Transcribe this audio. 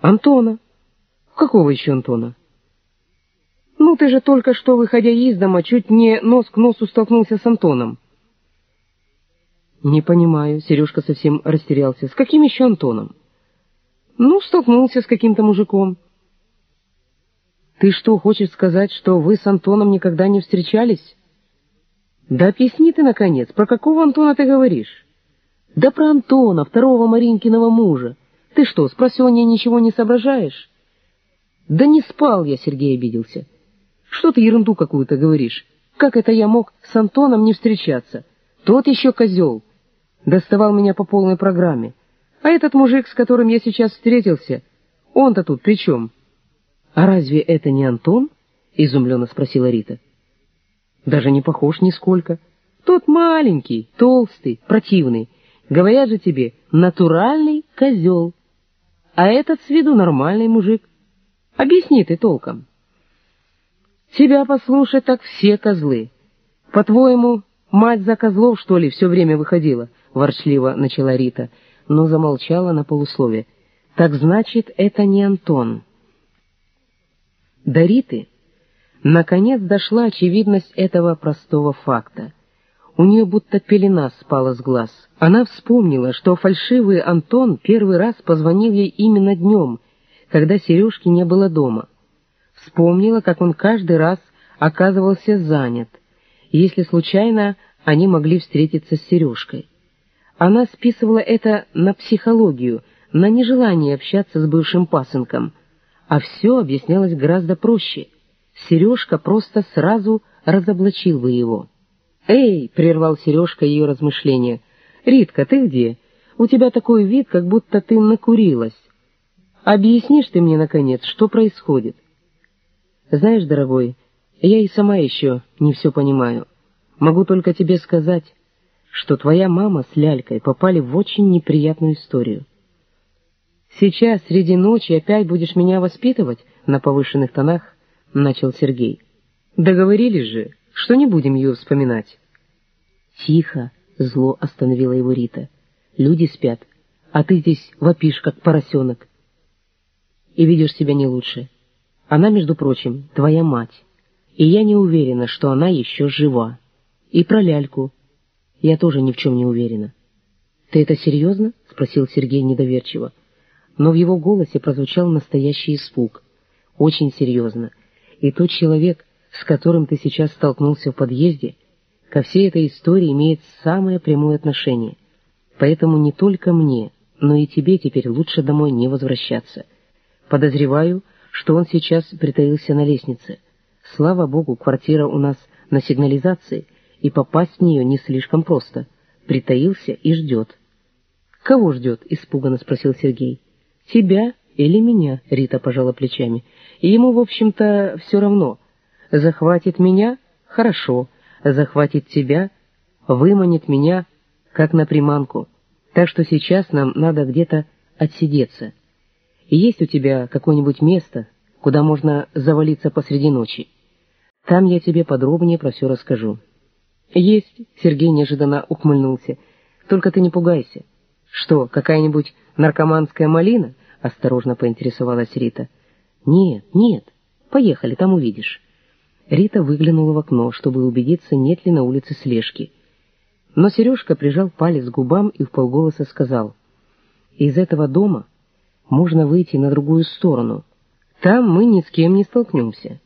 Антона. Какого еще Антона? Ну, ты же только что, выходя из дома, чуть не нос к носу столкнулся с Антоном. Не понимаю, Сережка совсем растерялся. С каким еще Антоном? Ну, столкнулся с каким-то мужиком. Ты что, хочешь сказать, что вы с Антоном никогда не встречались? Да объясни ты, наконец, про какого Антона ты говоришь? Да про Антона, второго Маринкиного мужа. Ты что, с просонья ничего не соображаешь? Да не спал я, Сергей обиделся. Что ты ерунду какую-то говоришь? Как это я мог с Антоном не встречаться? Тот еще козел. Доставал меня по полной программе. А этот мужик, с которым я сейчас встретился, он-то тут при чем? А разве это не Антон? Изумленно спросила Рита. Даже не похож нисколько. Тот маленький, толстый, противный. Говорят же тебе, натуральный козел. А этот с виду нормальный мужик. Объясни ты толком. Тебя послушать так все козлы. По-твоему, мать за козлов, что ли, все время выходила? Ворчливо начала Рита, но замолчала на полуслове. Так значит, это не Антон. До Риты наконец дошла очевидность этого простого факта. У нее будто пелена спала с глаз. Она вспомнила, что фальшивый Антон первый раз позвонил ей именно днем, когда Сережки не было дома. Вспомнила, как он каждый раз оказывался занят, если случайно они могли встретиться с Сережкой. Она списывала это на психологию, на нежелание общаться с бывшим пасынком, а все объяснялось гораздо проще. Сережка просто сразу разоблачил бы его. «Эй!» — прервал Сережка ее размышления. «Ритка, ты где? У тебя такой вид, как будто ты накурилась. Объяснишь ты мне, наконец, что происходит?» «Знаешь, дорогой, я и сама еще не все понимаю. Могу только тебе сказать, что твоя мама с Лялькой попали в очень неприятную историю. Сейчас, среди ночи, опять будешь меня воспитывать на повышенных тонах?» — начал Сергей. «Договорились же, что не будем ее вспоминать». «Тихо!» — зло остановила его Рита. «Люди спят, а ты здесь вопишь, как поросенок. И видишь себя не лучше. Она, между прочим, твоя мать, и я не уверена, что она еще жива. И про ляльку я тоже ни в чем не уверена». «Ты это серьезно?» — спросил Сергей недоверчиво. Но в его голосе прозвучал настоящий испуг. «Очень серьезно. И тот человек, с которым ты сейчас столкнулся в подъезде, ко всей этой истории имеет самое прямое отношение. Поэтому не только мне, но и тебе теперь лучше домой не возвращаться. Подозреваю, что он сейчас притаился на лестнице. Слава богу, квартира у нас на сигнализации, и попасть в нее не слишком просто. Притаился и ждет. «Кого ждет?» — испуганно спросил Сергей. «Тебя или меня?» — Рита пожала плечами. Ему, в общем-то, все равно — Захватит меня — хорошо, захватит тебя — выманит меня, как на приманку. Так что сейчас нам надо где-то отсидеться. Есть у тебя какое-нибудь место, куда можно завалиться посреди ночи? Там я тебе подробнее про все расскажу». «Есть», — Сергей неожиданно ухмыльнулся. «Только ты не пугайся». «Что, какая-нибудь наркоманская малина?» — осторожно поинтересовалась Рита. «Нет, нет, поехали, там увидишь». Рита выглянула в окно, чтобы убедиться, нет ли на улице слежки. Но Сережка прижал палец к губам и вполголоса сказал, «Из этого дома можно выйти на другую сторону. Там мы ни с кем не столкнемся».